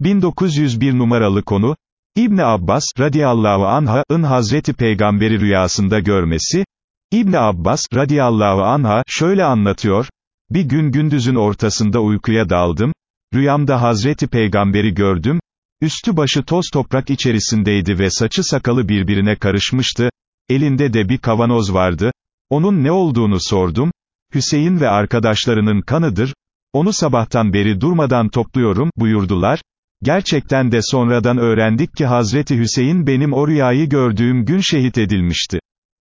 1901 numaralı konu, İbni Abbas, radiyallahu anha'ın Hazreti Peygamberi rüyasında görmesi, İbni Abbas, radiyallahu anha, şöyle anlatıyor, bir gün gündüzün ortasında uykuya daldım, rüyamda Hazreti Peygamberi gördüm, üstü başı toz toprak içerisindeydi ve saçı sakalı birbirine karışmıştı, elinde de bir kavanoz vardı, onun ne olduğunu sordum, Hüseyin ve arkadaşlarının kanıdır, onu sabahtan beri durmadan topluyorum, buyurdular, Gerçekten de sonradan öğrendik ki Hazreti Hüseyin benim o rüyayı gördüğüm gün şehit edilmişti.